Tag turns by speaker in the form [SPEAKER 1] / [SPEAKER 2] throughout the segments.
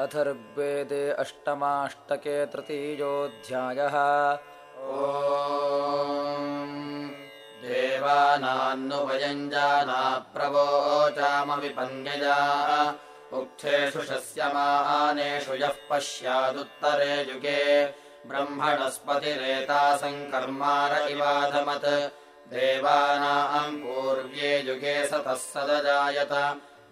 [SPEAKER 1] अथर्वेदे अष्टमाष्टके तृतीयोऽध्यायः।
[SPEAKER 2] ओ देवानान्नुपयञ्जाना प्रवोचामविपन्यजा उक्थेषु शस्यमानेषु यः पश्यादुत्तरे युगे ब्रह्मणस्पतिरेतासङ्कर्मार इवाधमत्। देवानाम् पूर्व्ये युगे सतः सदजायत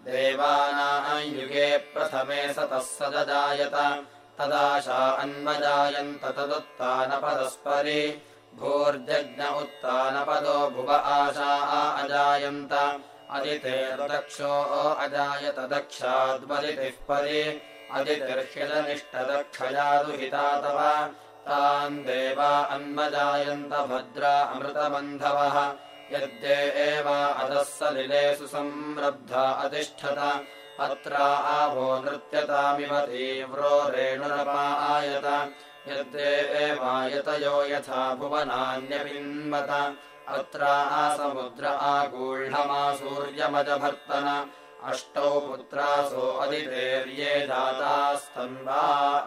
[SPEAKER 2] देवानाम् युगे प्रथमे सतः सदजायत तदाशा अन्वजायन्त तदुत्तानपदस्परि। भूर्जज्ञ उत्तानपदो भुव आशा अजायन्त। अदितेर्दक्षो अजायत दक्षाद्वदितिः परि अदितिर्ह्यजनिष्ठदक्षयादुहिता तव। तान् देवा अन्वजायन्त भद्रा अमृतबन्धवः यद्ये एव अधः सलिलेषु संरब्धा अतिष्ठत अत्र आवो नृत्यतामिव तीव्रो रेणुरपायत यद्ये एवायतयो यथा भुवनान्यपिन्वत अत्र आसमुद्र आगूढमा सूर्यमजभर्तन। अष्टौ पुत्रासो अदितेर्ये जातास्तन्वा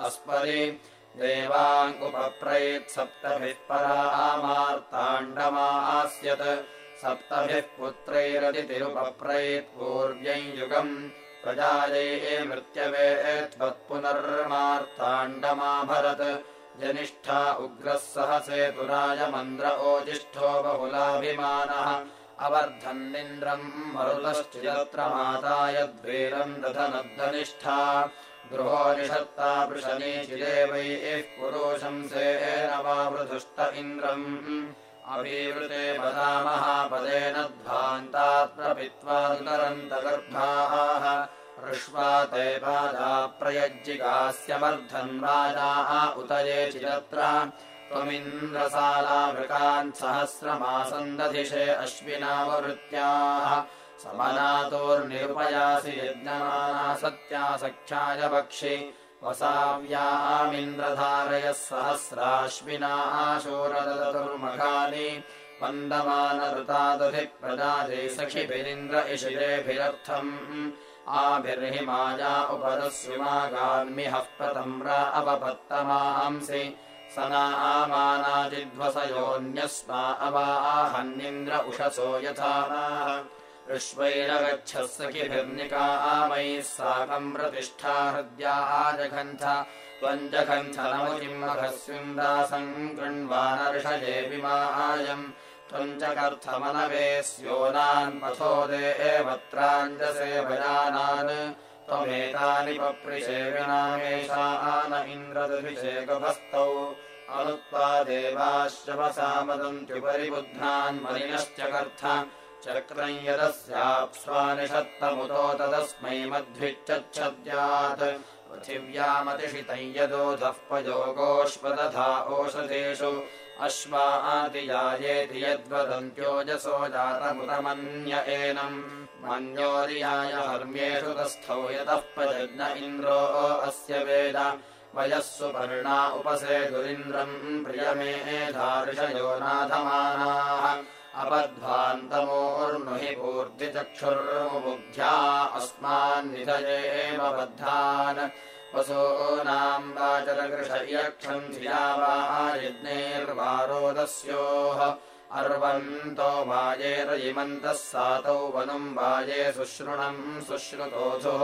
[SPEAKER 2] अस्परि। देवाङ्कुपप्रैत्सप्तभिः परामार्ताण्डमास्यत् सप्तभिः पुत्रैरदितिरुपप्रैत्पूर्व्यम् युगम् प्रजायै मृत्यवे त्वत्पुनर्मार्ताण्डमाभरत् जनिष्ठा उग्रः सहसेतुराय मन्द्र ओजिष्ठो बहुलाभिमानः। अवर्धन्निन्द्रम् मरुतश्चियत्र माता यद्वीरम् दधनद्धनिष्ठा गृहो निषत्ता वृषनीचिदेवैः पुरोशंसेन वा वृधुष्ट इन्द्रम् अभिवृते ध्वान्तात्प्रपित्वादुतरन्तगर्भाः ऋष्वा ते पादा प्रयज्जिकास्यवर्धन् राजाः उत ये त्वमिन्द्रसालामृकान् सहस्रमासन्दधिषे अश्विनाववृत्त्याः समनातोर्निरुपयासि यज्ञमाना सत्या सख्याय पक्षि वसाव्यामिन्द्रधारयः सहस्राश्विनाः शूरदतुर्मघानि वन्दमानऋतादधिः प्रजाते सखिभिरिन्द्र इशिरेभिरर्थम् आभिर्हि माया उपदस्युमागान्मिहः प्रतम्रा अपपत्तमांसि स नामानाजिध्वसयोऽन्यस्मा अवाहन्निन्द्र उषसो यथा ऋष्वैरगच्छः सखिभिर्निकामैः साकम् प्रतिष्ठा हृद्या आजघन्थ। त्वम् जघन्थ नमुचिम्मघस्विन्दासम् कृण्वानर्षयेऽपि मायम् त्वम् च कर्थमनवे स्योनान् पथो देवत्राञ्जसे भजानान्। त्वमेतानि पप्रिषे विनामेषान इन्द्रदभिषेकभस्तौ अनुत्वा देवाश्रवसामदन्त्युपरि बुद्धान् मलिनश्च कर्थ चक्रम् यदस्याप्स्वानिषत्तमुतो तदस्मै मध्विच्चच्छद्यात् पृथिव्यामतिषितम् यदोधः पयोगोष्पदधा ओषधेषु। अश्वातियायेति यद्वदन्त्योजसो जातमुतमन्य एनम्। मन्योरियाय हर्म्येषु तस्थौ यतः पजज्ञ इन्द्रो अस्य वेद। वयः सुपर्णा उपसेदुरिन्द्रम् नाथमानाः अपध्वान्तमोर्नुहि पूर्तिचक्षुर्मुबुद्ध्या अस्मान्निधयेम बद्धान् वसूनाम् वाचरगृषयक्षम् धिया वा यज्ञैर्वारोदस्योः अर्वन्तो वाजेरयिमन्तः सातौ वनुम् वाजे शुश्रुणम् शुश्रुतोधुः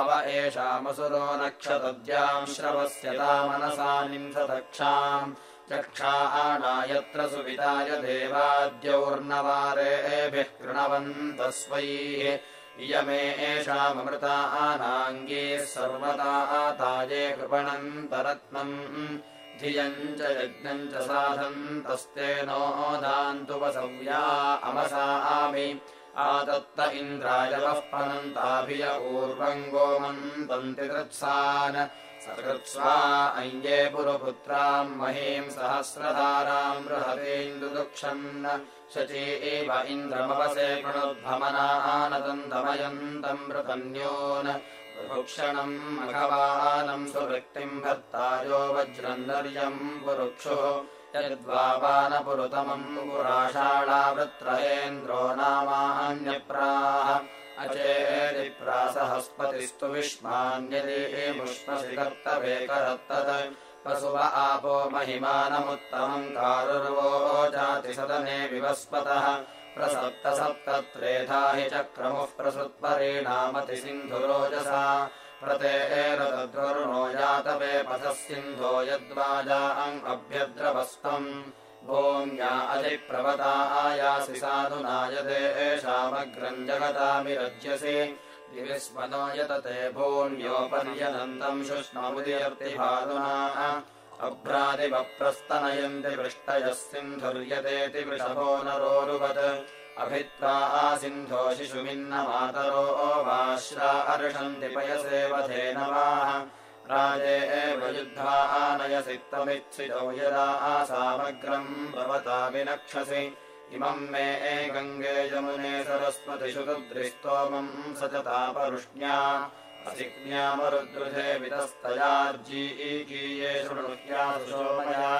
[SPEAKER 2] अव एषामसुरो नक्षतद्याम् श्रवस्यता मनसा निंसदक्षाम् चक्षा यत्र सुविताय देवाद्यौर्नवारेभिः कृणवन्तः स्वैः इयमे एषाममृता आनाङ्गीः सर्वदा ताये कृपणन्तरत्नम् धियम् च यज्ञम् च साधन्तस्तेनो दान्तुपसव्या अमसामि। आदत्त इन्द्रायवः पनन्ताभिय ऊर्वम् गोमन्तन्ति कृत्सान् सकृत्स्वा अञ्जे पुरुपुत्राम् महीम् सहस्रधाराम् बृहतीन्दुदुक्षन् शची एव इन्द्रमवसे प्रणुद्भमनानदन्तमयन्तम् मृतन्योन् वृक्षणम् मघवानम् सुवृत्तिम् भर्तायो वज्रन्दर्यम् पुरुक्षुः यद्वानपुरुतमम् पुराषाळावृत्रहेन्द्रो नामान्यप्राः अचेदि प्रासहस्पतिस्तु विष्मान्यदीमुष्मसि कर्तवे करत्तत् पशुव आपो महिमानमुत्तमम् कारुर्वो जाति सदने विवस्पतः। प्रसप्त सप्तत्रेधा हि चक्रमुः प्रसृत्परेणामति सिन्धुरोजसा प्रतेरतद्वरुणो जातवे पथः सिन्धो यद्वाजाम् अभ्यद्रवस्तम् भूम्या अधिप्रवता आयासि साधुनायते एषामग्रम् जगतामिरज्यसि। दिविस्मनो यतते भूम्योपर्यनन्तम् शुष्ममुदीर्तिभानुना अभ्रादिवप्रस्तनयन्ति वृष्टयः सिन्धुर्यतेति वृषभो नरोरुवत्। अभित्वा आसिन्धो शिशुमिन्नमातरो वाश्रा अर्षन्ति पयसे वधेन वा राजे एव युद्धा यदा आसामग्रम् भवता विनक्षसि। इमम् मे गङ्गे यमुने सरस्वतिषु तुद्रिस्तोमम् सचतापरुष्ण्या असिज्ञामरुद्रुधे वितस्तयार्जीकीये शृणुह्यासुषोमया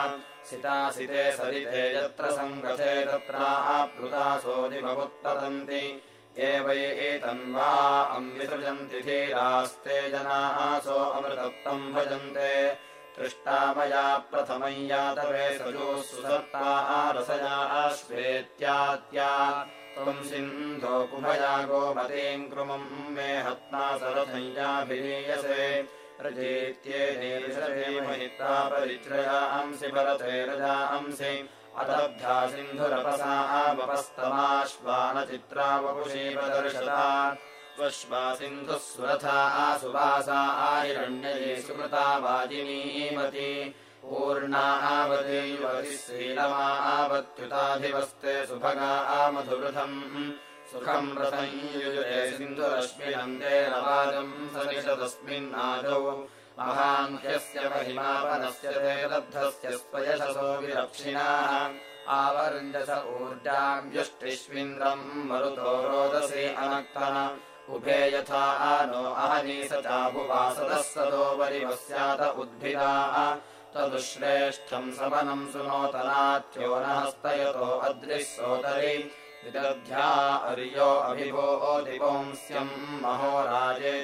[SPEAKER 2] सितासिते सरिते यत्र सङ्गते तत्राप्लुतासोदिमवुत्तरन्ति ये वै एतन्वा अम्विसृजन्ति धीरास्ते जनासो अमृतत्तम् भजन्ते। तृष्टा मया प्रथमम् यातवे सजोः सुसत्ता रसया श्वेत्यात्या त्वम् सिन्धो कुभया गोमतीम् कृमम् मे हत्ना सरथञ्जाभिरीयसे रजेत्येने महित्रा परित्रयांसि भरते रजांसि अदब्धा सिन्धुरपसा वपस्तमाश्वानचित्रा वपुषीवदर्शता त्वश्वा सिन्धुः सुरथा आसुवासा आहिरण्यये सुकृता वाजिनीमति ऊर्णा आवति शीलमा आवत्युताधिवस्ते सुभगा आमधुवृथम् सुखम् रथम् युजुरे सिन्धुरश्मिनन्दे रवादम् सनिषदस्मिन्नादौ महान्त्यस्य महिमापनस्य ऊर्जाम् युष्टिष्विन्द्रम् मरुतो रोदसी अनक्तन। उभे यथा नो अहनीस चाभुवासदः सदोपरिवस्यात उद्भिदाः। तदुश्रेष्ठम् सवनम् सुनोतनात्यो न हस्तयतो अद्रिः सोदरि विदध्या अर्यो अभिभो दिवंस्यम् महो राजे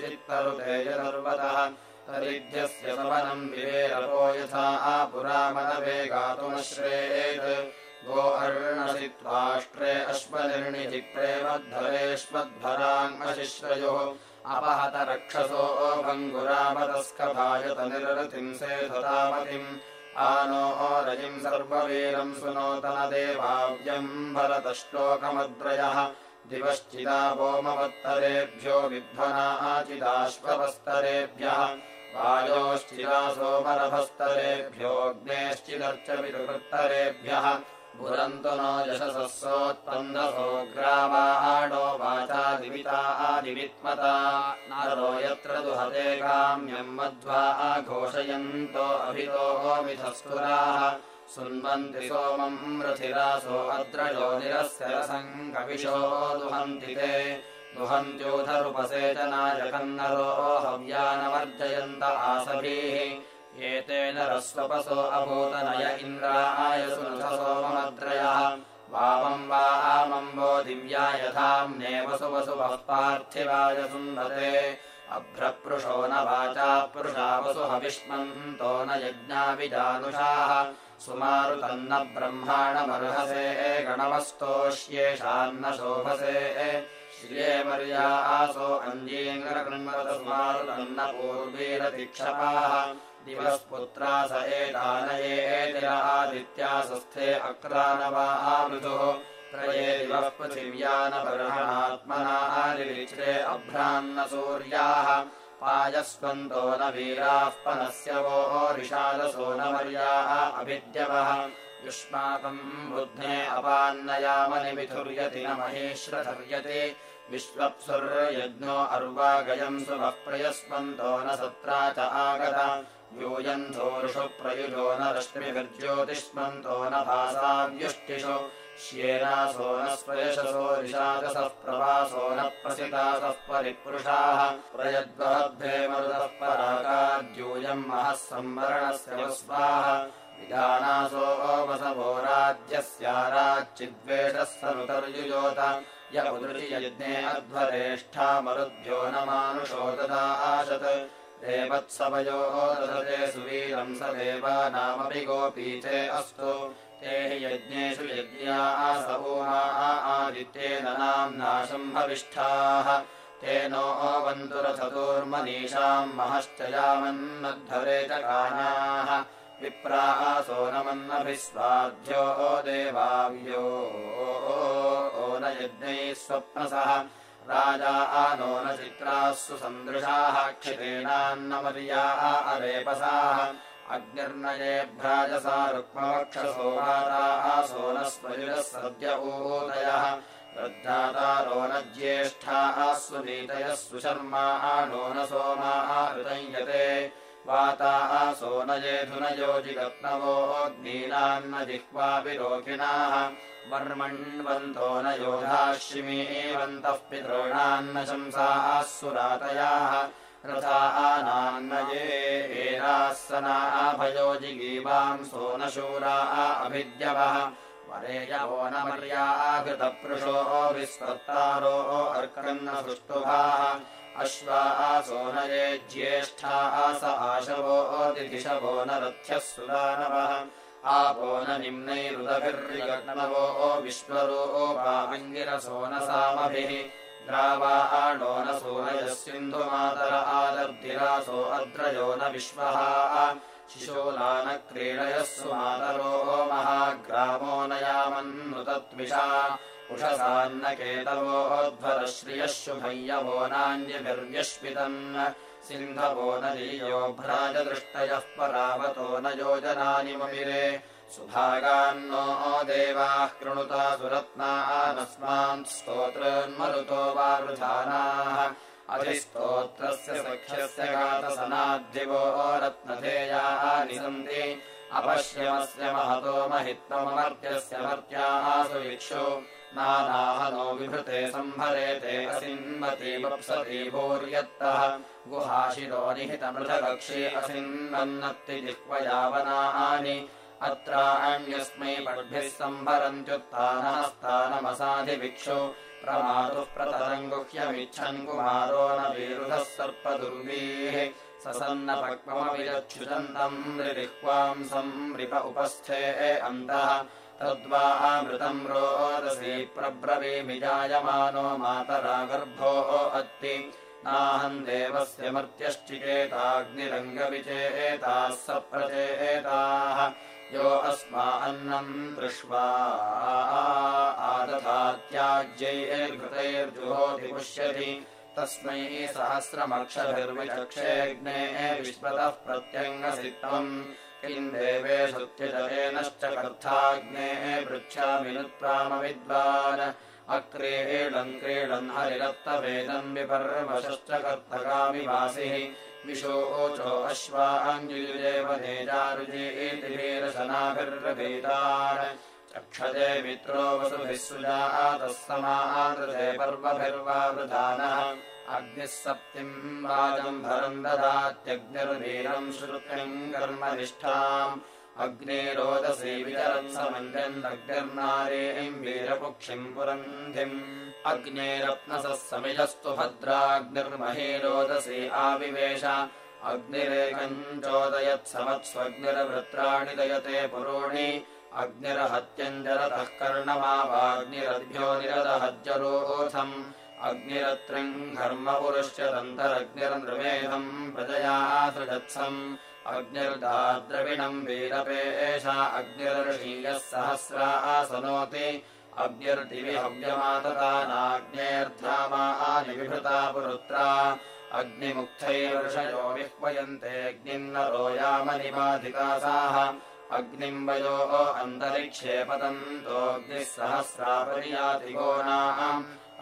[SPEAKER 2] तरिध्यस्य सवनम् विवेरपो यथा आपुरामनवे गातुमश्रेत् गो अर्णसि त्वाष्ट्रे अश्वनिर्णिधिप्रे मद्धरेष्वद्भराङ्मशिश्रयोः अपहत रक्षसो भङ्गुरामतस्कभायत निरतिम् सेधतामतिम्। आनो रजिम् सर्ववीरम् सुनोतनदेवाव्यम् भरतश्लोकमद्रयः। दिवश्चिदा वोमवत्तरेभ्यो विध्वनाचिदाश्ववस्तरेभ्यः विरुवृत्तरेभ्यः पुरन्तु नो यशसः सोत्पन्दसो ग्रावाणो वाचादिविता आदिवित्मता। नरो यत्र दुहते काम्यम् मध्वा आघोषयन्तो अभितो मिथस्तुराः सुन्वन्ति सोमम् रथिरासो अद्रजो निरस्य रसम् कविशो दुहन्ति ते दुहन्त्यूधरुपसेचनाय कन्नरो हव्यानवर्जयन्त आसभीः एतेन रस्वपसो अभूतनय इन्द्राय सुनसोममद्रयः वामम् वा आमम्बो दिव्या यथाम्ने वसुवसुवः पार्थिवाय सुन्दते अभ्रपृषो न वाचा पृषा वसु हविष्मन्तो न यज्ञाविजानुषाः सुमारुतन्न ब्रह्माणमर्हसे गणवस्तोष्येषान्न शोभसे श्रिये मर्या आसो सुमारुतन्न पूर्वीरतिक्षपाः दिवस्पुत्रा स एतानयेतिरादित्यासस्थे अक्रानवा आमृतुः। प्रये दिवः पृथिव्यानबर्हणात्मनारिरिच्रे अभ्रान्नसूर्याः पायस्वन्तो न वीराः पनस्य वो रिषादसो न मर्याः अभिद्यवः। युष्माकम् बुध्ने अपान्नयामनिमिथुर्यति न महेश्रधर्यति विश्वप्सुर्यज्ञो अर्वागयम् सुभः प्रयस्वन्तो न सत्रा च आगता। यूयन्धोरुषु प्रयुजो न रश्मिभिर्ज्योतिष्मन्तो न भासाव्युष्टिषु श्येनासो न स्वयशसो रिषादसः प्रवासो न प्रसितासः परिपुरुषाः। प्रयद्वहद्भे मरुतः पराकाद्यूयम् महः संवरणस्य वस्वाः विधानासो वसवो राज्यस्याराच्चिद्वेषः सनुतर्युजोत य उदृशियज्ञे अध्वरेष्ठामरुद्भ्यो न मानुषो ददाशत् देवत्सवयोः ददते सुवीरम् स देवानामपि गोपीते अस्तु। ते हि यज्ञेषु यज्ञा ऊमा आदित्येन नाम्ना शम्भविष्ठाः। तेनो वन्तुरथतोर्मनीषाम् महश्च यामन्नध्वरे च कानाः विप्रासो नमन्नभिस्वाध्यो देवाव्यो न यज्ञैः स्वप्नसः। राजा नो न चित्रास्सु सन्दृशाः क्षितेनान्नमर्याः अरेपसाः। अग्निर्नयेभ्राजसा रुक्मवक्षसो मातासो न स्वयुजः सद्य ऊदयः रद्धातारो न ज्येष्ठाः सुनीतयः सुशर्मा नो न सोमाः हृदयते वाताः सोनयेधुनयोजिगत्नवोऽग्नीनान्न जिह्वाभिरोगिणाः वर्मण्वन्तो न योधाश्विमीवन्तः पितॄणान्न शंसाः सुरातयाः रथानान्नये एनाः सनाभयोजिगीवाम् सोनशूराः अभिद्यवः वरेयवो न मर्याकृतपृषो विस्वत्तारो अर्कन्न सुष्टुभाः अश्वा आसोनये ज्येष्ठाः स आशवोऽतिदिशवो न रथ्यः सुदानवः। आपो न निम्नैरुदभिर्यग्नवो विश्वरोपाङ्गिरसो न सामभिः। द्रावाणो न सोनयः सिन्धुमातर आदर्दिरासो अद्रयो न विश्वः। शिशोलानक्रीडयः सुमातरो महाग्रामो न यामन्नुतत्विषा उषसान्नकेतवोऽध्वरश्रियः शुभय्यवो नान्यभिर्व्यश्वितन् सिन्धवो न लीयो भ्राजदृष्टयः परावतो न योजनानि ममिरे। सुभागान्नो देवाः कृणुता सुरत्नानस्मान् स्तोत्रोन्मरुतो वा वृधानाः अधिस्तोत्रस्य सख्यस्य गातसनाद्दिवो रत्नधेयानि सन्ति अपश्यमस्य महतो महित्वमर्त्यस्य मर्त्यासु इक्षु नानाह नो विभृते सम्भरेते असिन्मति वप्सति भूर्यत्तः। गुहाशिरो निहितमृतकक्षे असिन्वन्नत्ति जिह्वयावनानि अत्राण्यस्मै पड्भिः सम्भरन्त्युत्तानमसाधिभिक्षु प्रमातुः प्रतरङ्गुह्यमिच्छन् कुमारो न वीरुधः सर्पदुर्वीः। ससन्नपक्वमविरच्छुचन्तम् नृदिह्वांसम् नृप उपस्थे अन्तः तद्वा अमृतम् रोदसी प्रब्रवीमि जायमानो मातरा गर्भो अत्ति। नाहम् देवस्य मर्त्यश्चिकेताग्निरङ्गविचेताः स प्रचेताः यो अस्मा अन्नम् दृष्ट्वा आदधात्याज्यैर्घृतैर्जुहोति पुष्यति तस्मै सहस्रमक्षभिर्विचक्षेऽग्ने विश्वतः प्रत्यङ्गसित्तम् किम् देवेषु त्यजतेनश्च कर्थाग्ने पृच्छामि नुत्प्रामविद्वान्। अक्रीडन् क्रीडन् हरिरत्तवेदम् विपर्वशश्च कर्तकामिवासिः विशोचो अश्वाञ्जुयुजेव नेजारुजीतिभिरशनाभिर्भीतान् चक्षते मित्रो वसुभिः सुजातः समादृते पर्वभिर्वा वृधानः अग्निः सप्तिम् वाजम् भरम् ददात्यग्निर्वीरम् श्रुतिम् कर्मनिष्ठाम्। अग्ने रोदसी विचरन् समञ्जन्नग्निर्नारीम् वीरपुक्षिम् पुरन्धिम्। अग्नेरत्नसः समिजस्तु भद्राग्निर्महे आविवेश। अग्निरेकम् चोदयत्समत्स्वग्निरवृत्राणि दयते पुरोणि अग्निरहत्यञ्जरतः कर्णमावाग्निरद्भ्यो निरदहज्जरोऽथम्। अग्निरत्रिम् घर्मपुरुश्च दन्तरग्निर्नृमेधम् प्रजया सृजत्सम् अग्निर्दाद्रविणम् वीरपेशा अग्निर्षीयः सहस्रा आसनोति अग्निर्दिवि हव्यमाततानाग्नेऽर्धामानि विभृता पुरुत्रा। अग्निमुक्थैर्षयो विह्वयन्तेऽग्निन्नरो यामनिमाधिकासाः अग्निम् वयो अन्तरिक्षे पतन्तोऽग्निः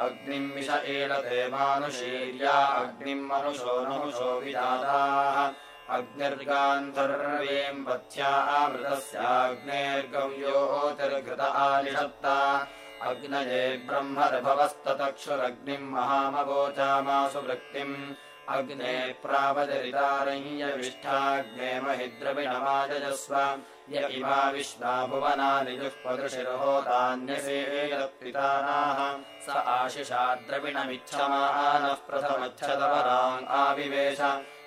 [SPEAKER 2] अग्निम् विष ईलते मानुशीर्या अग्निम् मनुषो नहुषो विजाताः। अग्निर्गान्धर्वीम् पथ्या अमृतस्याग्नेर्गव्योतिर्घृत आनिषत्ता अग्नये ब्रह्मर्भवस्ततक्षुरग्निम् महामवोचामासु वृत्तिम् अग्ने प्रावदरितारय्यविष्ठाग्ने महिद्रविणमाजस्व य इमा विश्वा भुवनानि जुःपदृशिर्होतान्यसेदपितानाः स आशिषाद्रविणमिच्छमानः प्रथमच्छदवराम् आविवेश।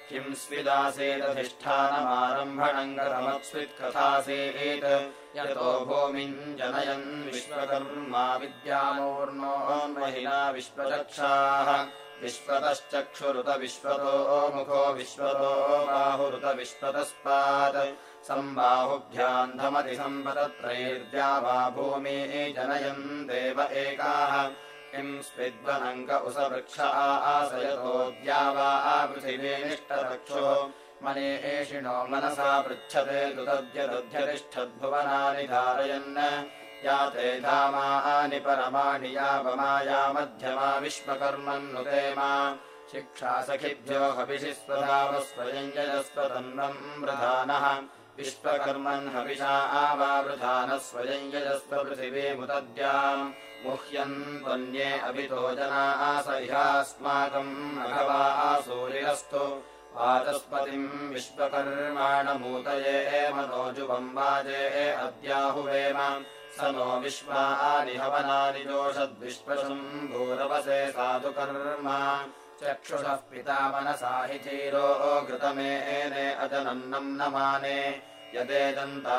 [SPEAKER 2] किम् स्विदासेदधिष्ठानमारम्भणम् गतमत्स्वित्कथासेत् यतो भूमिम् जनयन् विश्वकर्मा विद्यामोर्णोन्महिना विश्वचक्षाः विश्वतश्चक्षुरुत विश्वतो मुखो विश्वतो बाहुरुत विश्वतस्पात् सम्बाहुभ्यान्धमतिसम्पदत्रैर्द्या वा भूमि जनयन् देव एकाः। किम् स्विद्वनङ्क उसवृक्ष आसयतोद्या वा पृथिवीनिष्टरक्षो मने एषिणो मनसा पृच्छते दुदद्यदध्यतिष्ठद्भुवनानि धारयन् या ते धामानि परमाणि यावमाया मध्यमा विश्वकर्मन्नुते मा। शिक्षा सखिभ्यो हविषि स्वधावस्वयञ्जयस्वतन्वम् वृधानः। विश्वकर्मन् हविषा आवावृधानः स्वयञ्जयस्व पृथिवीमुतद्याम् मुह्यन् त्वन्ये अभितो जना आसह्यास्माकम् अघवा आसूरिरस्तु। वाचस्पतिम् विश्वकर्माणमूतये मनोजुवम् वाजे अद्याहुवेम स नो विश्वानि हवनानि जोषद्विश्वशम्भूरवसे साधु कर्म चक्षुषः पिता मनसा हि धीरो घृतमेने अजनन्नम् न माने। यदेदन्ता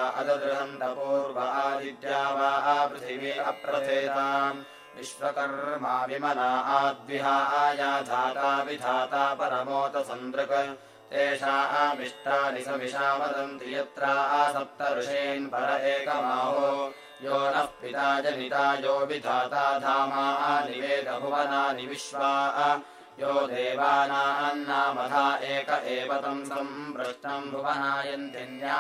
[SPEAKER 2] आदित्या वा पृथिवी अप्रथेताम् विश्वकर्मा विमना आद्विहा आया धाता विधाता परमोत सन्दृक्। तेषा समिषामदन्ति यत्रा आसप्त ऋषीन् पर एकमाहो यो नः पिता जनिता यो विधाता धामा निवेदभुवनानि विश्वा। यो देवानान्नामधा एक एव तम् सम्प्रष्टम् भुवनायन्तिन्या।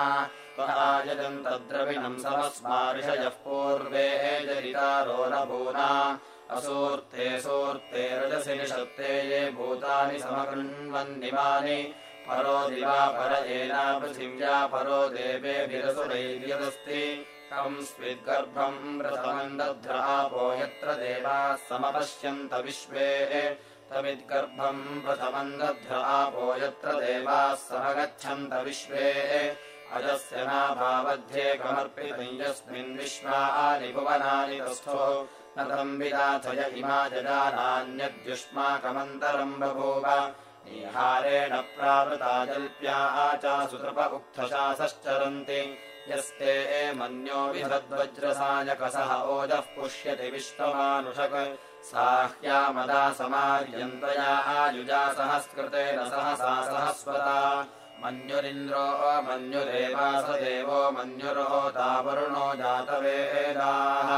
[SPEAKER 2] यजन्तद्रविणम् समस्मार्षयः पूर्वे जरितारो न भूना। असूर्ते सूर्ते रजसि निषत्ते ये भूतानि समकृण्वन्निमानि। परो दिवा पर एना पृथिव्या परो देवेभिरसुरैर्यदस्ति कम् स्विद्गर्भम् प्रथमम् दध्रापो यत्र देवाः समपश्यन्त विश्वे तमिद्गर्भम् दध्रापो यत्र देवाः समगच्छन्त विश्वे अजस्य नाभावध्येकमर्पितम् यस्मिन् विश्वानि भुवनानि तस्थो न तम् विदाथय इमा जजानान्यद्युष्माकमन्तरम् बभूव निहारेण प्रावृता जल्प्या आचासुतृप उक्थशासश्चरन्ति यस्ते मन्यो विधद्वज्रसायकसः ओजः पुष्यति विश्वमानुषक् साह्यामदा समार्यन्तया आयुजा सहस्कृतेन सहसा सहस्वता। मन्युरिन्द्रो मन्युरेवास देवो मन्युर्होतावरुणो जातवेदाः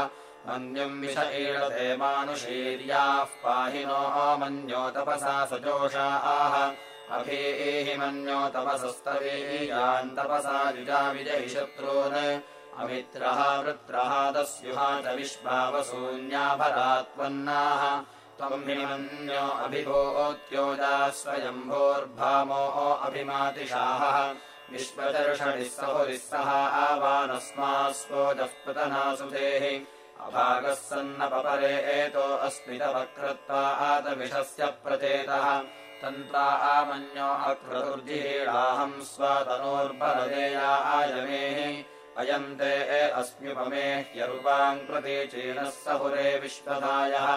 [SPEAKER 2] मन्युम् विष ईळते मानुषीर्याः पाहिनो मन्यो तपसा सजोषाः अभीहि मन्यो तपसस्तवीयान् तपसा युजा विजयि शत्रून् अमित्रः वृत्रः दस्युहा च विश्वावसून्याभरात्पन्नाः त्वम् हि मन्यो अभिभोत्योजा स्वयम्भोर्भामोः अभिमातिशाहः विश्वदर्षणिः सहुरिः सह आवानस्मास्वोजः पतनासुधेः अभागः सन्नपरे एतो अस्मितवक्रत्वा आतविषस्य प्रचेतः तन्त्रा आमन्यो अकृतुर्जीडाहम् स्वतनोर्बलदेया आयमेः अयम् ते अस्म्युपमे ह्यरुपाम् कृते चीनः सहुरे विश्वदायः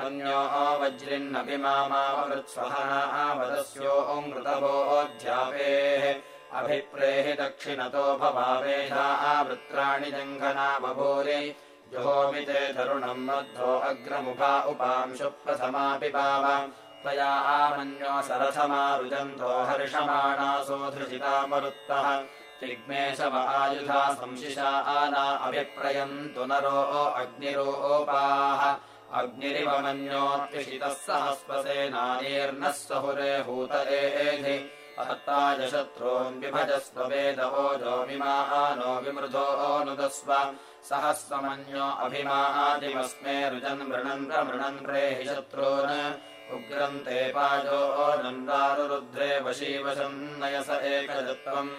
[SPEAKER 2] अन्यो वज्रिन्नभिमामावृत्स्वहनावदस्योऽङ्कृतभोऽध्यापेः अभिप्रेहि दक्षिणतो भवावेधा आवृत्राणि जङ्घना बभूरि। जुहोमिते तरुणम् मध्वो अग्रमुखा उपांशु प्रथमापि पाव त्वया आमन्यो हर्षमाणासो धृषिता मरुत्तः। जिग्मेशव आयुधा संशिषा आना अभिप्रयन्तु नरो अग्निरोपाः। अग्निरिव मन्योत्विषितः सहस्वसेनानीर्नः सहुरे हूत एधि। अहत्ताय शत्रून् विभजस्व वेद ओजोमिमानो विमृधो नुदस्व सहस्वमन्यो अभिमादिमस्मे रुजन् मृणन् प्रमृणन् रेहि शत्रून् उग्रम् ते पाजो नन्दारुरुद्रे वशीवशम् नयस एकजत्वम्।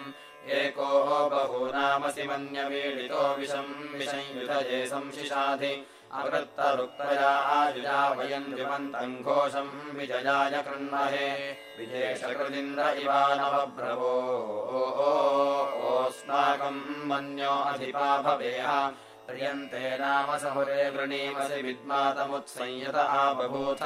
[SPEAKER 2] एको बहूनामसि मन्यमीडितो विषम्। विषंयुधये संशिशाधि अवृत्तरुक्तया आयुजा वयम् द्विमन्तम् घोषम्। विजयाय कृण्महे विजेशकृदिन्द्र इवानवब्रवो ओस्माकम् मन्यो अधिपा भवेह प्रियन्ते नाम सहुरे वृणीमसि विद्मातमुत्संयत आबभूथ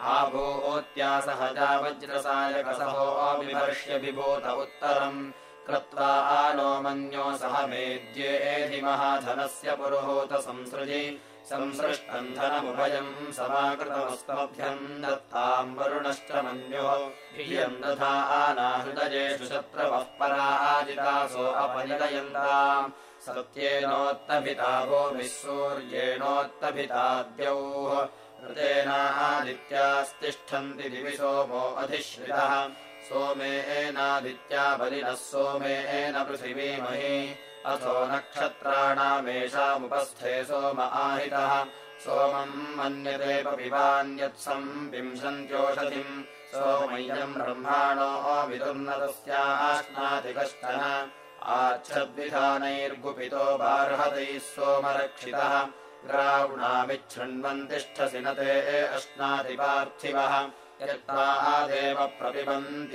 [SPEAKER 2] आभूत्यासहजा वज्रसायकसहो विभर्ष्य विभूत उत्तरम्। कृत्वा नो मन्यो सह मेद्ये महाधनस्य पुरुहूत संसृजि। संसृष्टम् धनमुभयम् समाकृतमस्तभ्यम् दत्ताम् वरुणश्च मन्योः। भियम् दधा आनाहृदयेषु शत्रवः पराजितासो अपनिलयन्ताम्। सत्येनोत्तभिता भूमिः सूर्येणोत्तभिता द्यौः ऋतेनादित्यास्तिष्ठन्ति दिवि सोमो अधिश्रितः। सोमेनादित्या बलिनः सोमेन पृथिवीमहि। अथो नक्षत्राणामेषामुपस्थे सोम आहितः। सोमम् मन्यते पिबान्यत्सम् विंशन्त्योषधिम् सोमय्यम् ब्रह्माणो विदुर्नतस्याश्नाति कश्चन आच्छद्विधानैर्गुपितो बार्हतैः सोमरक्षितः ग्रावुणामिच्छृण्वन्तिष्ठसि न ते अश्नातिपार्थिवः यत्त्वा देव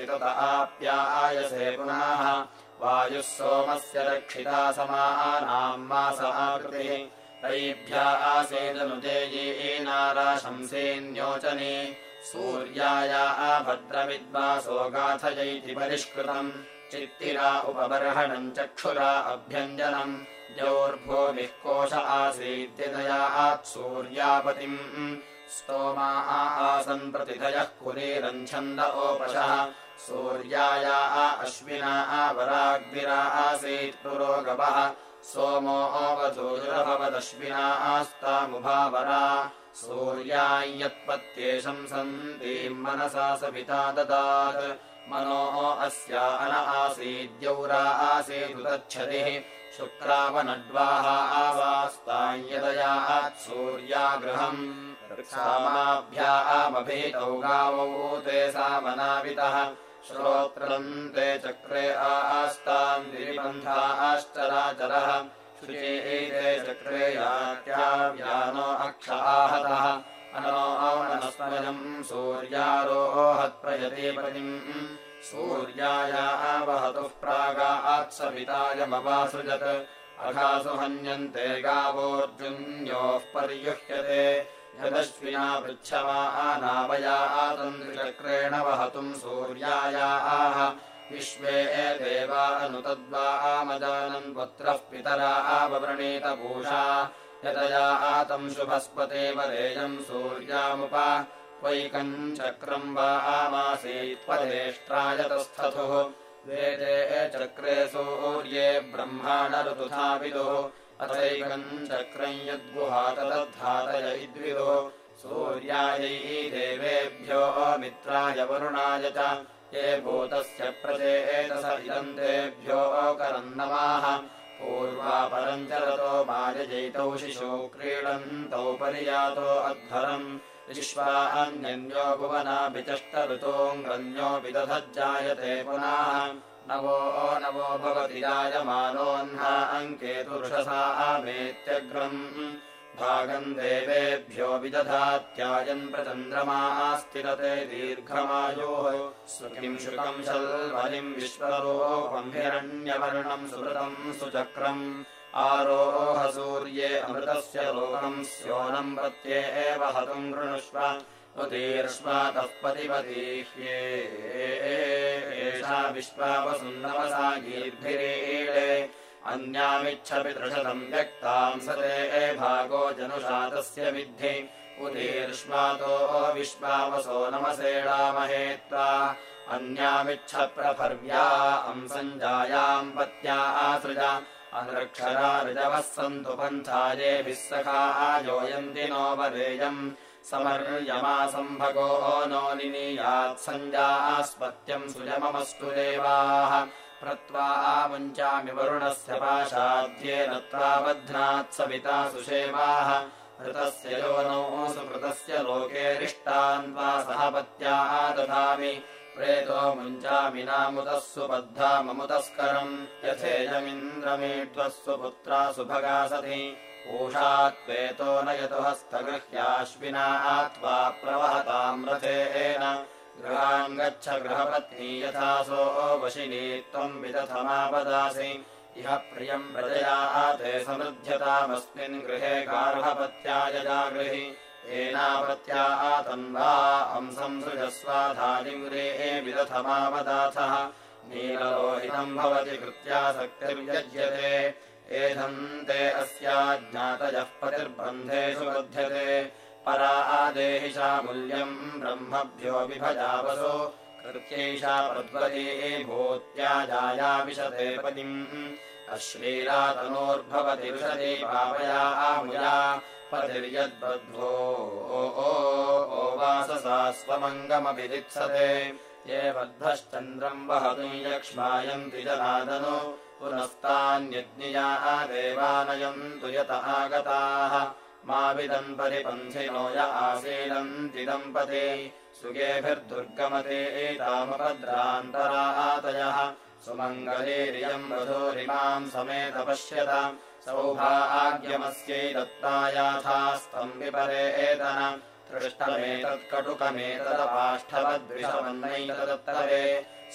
[SPEAKER 2] तत आप्यायसे पुनः। वायुः सोमस्य रक्षिता समानाम् मास आकृतिः। तैभ्या आसेदनुजेयीनाराशंसेन्योचने सूर्याया भद्रविद्वासो गाथयैति परिष्कृतम्। चित्तिरा उपबर्हणम् चक्षुरा अभ्यञ्जनम् द्यौर्भूमिः कोश आसीद्यदयात् सूर्यापतिम्। स्तोमा आसन् प्रतिधयः कुरीरम् छन्द ओपशः। सूर्याया अश्विना आवराग्निरा आसीत् पुरोगवः सोमो अवधूजुरभवदश्विना आस्तामुभावरा। सूर्याय्यत्पत्येषम् सन्तीम् मनसा सविता ददात्। मनो अस्या अन आसीद्यौरा आसीदुदच्छतिः शुक्रावनड्वाः आवास्ताय्यदयात् सूर्यागृहम् सामाभ्यामभीतौ गावौ ते सामनावितः श्रोत्रम् ते चक्रे आस्ताम् दिरिबन्धाश्चराचरः शुचे ते चक्रे यात्याव्यानो अक्ष आहतः। अनो मनस्मयम् सूर्यारोहत्प्रयते प्रतिम् सूर्याया आवहतुः प्रागात्सवितायमवासृजत् अघासु हन्यन्ते गावोऽर्जुन्योः पर्युह्यते। यदश्विना पृच्छमानावया आतन्द्रिचक्रेण वहतुम् सूर्याया आह। विश्वे देवा अनुतद्वा आमजानन् पुत्रः पितरा आववृणीतपूषा यतया आतम् शुभस्पते वरेयम् सूर्यामुप। वैकम् चक्रम् वा आमासीत्पदेष्ट्रायतस्थतुः वेदे चक्रे सूर्ये ब्रह्माणऋतुधा विदुः अथैकम् चक्रम् यद्गुहा तदद्धातय इद्विदुः सूर्यायै देवेभ्यो मित्राय वरुणाय च ये भूतस्य प्रचेतस इदम् तेभ्यो करन्नमाः पूर्वापरम् च रतो मायजैतौ शिशौ क्रीडन्तौ परियातो अध्वरम् विश्वा अन्यन्यो भुवनाभिचष्टऋतोऽङ्गन्यो विदधज्जायते पुनः। नवो नवो भवति जायमानोऽह्ना अङ्केतुर्षसा आमेत्यग्रम्। भागम् देवेभ्यो विदधात्यायन् प्रचन्द्रमास्तिरते दीर्घमायोः। सुखिम् शुकम् शल्वलिम् विश्वरोपम् हिरण्यवर्णम् सुहृतम् सुचक्रम् आरोह सूर्ये अमृतस्य लोकम् स्योनम् प्रत्ये एव हतुम् गृणुष्व उदीर्ष्वातः पतिपतीह्ये। एषा विश्वावसुन्नवसा गीर्भिरीळे अन्यामिच्छपि दृशतम् व्यक्ताम् स ते भागो जनुषा तस्य विद्धि। उदीर्ष्वातो विश्वावसो नमसेणामहे त्वा अन्यामिच्छ प्रफर्व्या अंसञ्जायाम् पत्या आसृज अनृक्षरा ऋजवः सन्तु पन्थायेभिः सखा आयोयन्ति नो वरेयम् समर्यमासम्भगो नो निनीयात् सञ्जास्पत्यम् सुयममस्तु देवाः प्रत्वा आमुञ्चामि वरुणस्य पाशाद्येन त्वा बध्नात् सविता सुषेवाः ऋतस्य योनौ सुकृतस्य लोकेरिष्टान्वा सहपत्या दधामि प्रेतो मुञ्चामि नामुतः सुबद्धाममुतस्करम् यथेयमिन्द्रमीढ्वः सुपुत्रा सुभगा सति। ऊषात्वेतो न यतु हस्तगृह्याश्विना त्वा प्रवहताम् रथेन गृहाम् गच्छ गृहपत्नी यथासो वशिनी त्वम् विदथमापदासि इह प्रियम् प्रजया ते समृध्यतामस्मिन् गृहे गार्हपत्याय जागृहि येनापत्या तन्वा हंसम् सृजस्वाधानिम्रे विदथमावदाथः। नीललोहितम् भवति कृत्यासक्तिर्यज्यते एधन्ते अस्याज्ञातयः पतिर्बन्धेषु बध्यते परा आदेहि शामूल्यम् ब्रह्मभ्यो विभजावसो। कृत्यैषा पद्वती भूत्याजाया विशते पतिम् अश्लीलातनोर्भवति विशति पापया आमुया पतिर्यद्बद्धो। वाससा स्वमङ्गमपि दित्सते ये बद्धश्चन्द्रम् वहतु यक्ष्मायन्ति जनादनु। पुनस्तान्यज्ञया देवानयन्तु यत आगताः मा विदम् परिपन्थिनो य आसीनन्ति दम्पते सुगेभिर्दुर्गमते एतामभद्रान्तरातयः सुमङ्गलेरियम् वधूरिमाम् समेत पश्यत सौभाग्यमस्यै दत्तायाथास्तम् विपरे एतन। तृष्टमेतत्कटुकमेतदपाष्ठवद्विषमन्नैतदत्तरे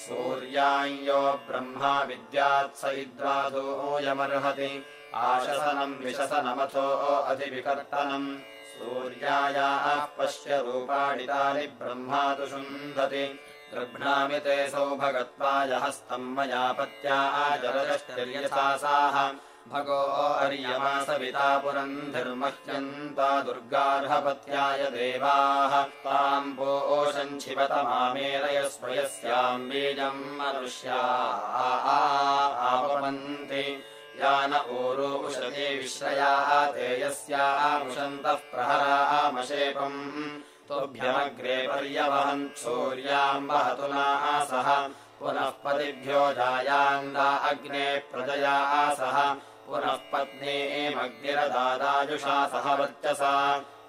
[SPEAKER 2] सूर्याञ्यो ब्रह्मा विद्यात् स इद्वाधूयमर्हति आशसनम् विशसनमथो अधिविकर्तनम्। सूर्यायाः पश्य रूपाणि तानि ब्रह्मा तु शुन्धति गृह्णामि ते सौभगत्वाय हस्तम् मया पत्या आचरश्चर्यसाः भगो अर्यमासविता पुरन्धिर्मह्यन्ता दुर्गार्हपत्याय देवाः। ताम् पोषञ्छिवतमामेरयस्वयस्याम् बीजम् मनुष्या आपमन्ति या न ऊरो उशते विश्रयाः ते यस्यामुषन्तः प्रहरामशेपम्। तुभ्यमग्रे पर्यवहन् सूर्याम् वहतु नासः पुनः पतिभ्यो जायान्दा अग्ने प्रजया सह पुनः पत्नीमग्निरदादायुषा सह वर्चसा।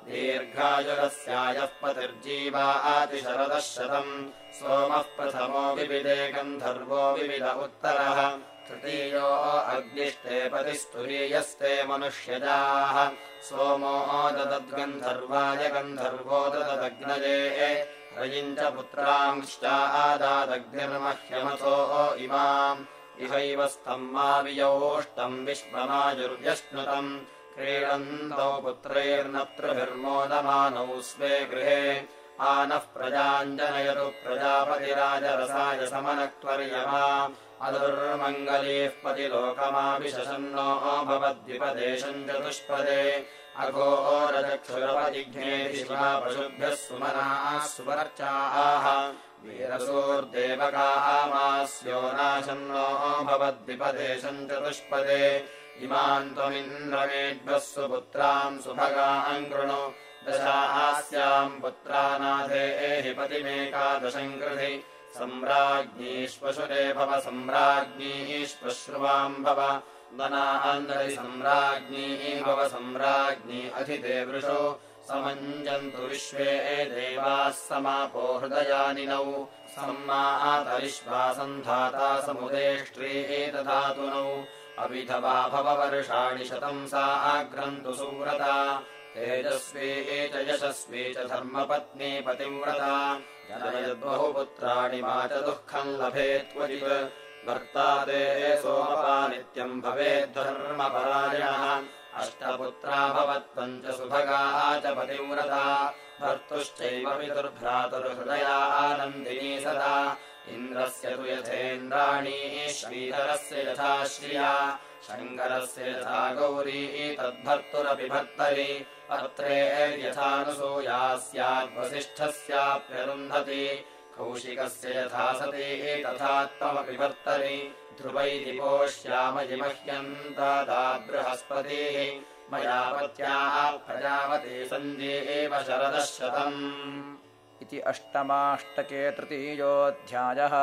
[SPEAKER 2] दीर्घायुरस्यायः पतिर्जीवा आतिशरदः शतम्। सोमः प्रथमो विविदे गन्धर्वो विविद उत्तरः तृतीयो अग्निष्टे पतिस्तुरीयस्ते मनुष्यजाः। सोमो ददद्गन्धर्वाय गन्धर्वो दददग्नये। रयिम् च पुत्रांश्चादादग्निर्मह्यमथो इमाम्। इहैव स्तम् मा वियोष्टम् विश्वमायुर्व्यश्नुतम् क्रीडन्तौ पुत्रैर्नतृभिर्मोदमानौ स्वे गृहे। आनः प्रजाञ्जनयतु प्रजापतिराजरसाय समनक्त्वर्यमा अदुर्मङ्गलीः पतिलोकमाविशसन्नो भवद्विपदेशम् चतुष्पदे अघोरचक्षुरपदिघ्नेशिवा पशुभ्यः सुमनाः सुवर्चाः वीरसूर्देवकामास्यो नाशन्नो भवद्विपदेशम् चतुष्पदे। इमाम् त्वमिन्द्रमेभ्यः सुपुत्राम् सुभगाम् कृणु। दशास्याम् पुत्रानाथे एहि पतिमेकादशम् कृधि सम्राज्ञीष्पशुरे भव सम्राज्ञीष्पश्रुवाम् भव। दनान्दरि सम्राज्ञी भव सम्राज्ञी अधिते वृषो समञ्जन्तु विश्वे देवाः समापो हृदयानिनौ। सम्मातरिश्वासन्धाता समुदेष्ट्री एतधातुनौ अविधवा भववर्षाणि शतम् सा आग्रन्तु सुव्रता तेजस्वी च यशस्वी च धर्मपत्नी पतिव्रता। जनयद्बहुपुत्राणि मा च दुःखम् लभेत्वजित् भर्ता ते सोमपा नित्यम् भवेद्धर्मपरायणः अष्टपुत्रा भवत्त्वम् च सुभगा च पतिव्रता। भर्तुश्चैव पितुर्भ्रातुर्हृदया आनन्दिनी सदा। इन्द्रस्य तु यथेन्द्राणी श्रीधरस्य यथा श्रिया शङ्करस्य यथा गौरी तद्भर्तुरपि भर्तरि अत्रेर्यथानुसूया स्याद्वसिष्ठस्याप्यरुन्धति कौशिकस्य यथा सती तथा त्वमपि भर्तरि ध्रुवैति पोष्यामयि मह्यन्तादा बृहस्पतिः मया पत्याः प्रजावती सन्ध्ये एव शरदः शतम्।
[SPEAKER 1] इति अष्टमाष्टके तृतीयोऽध्यायः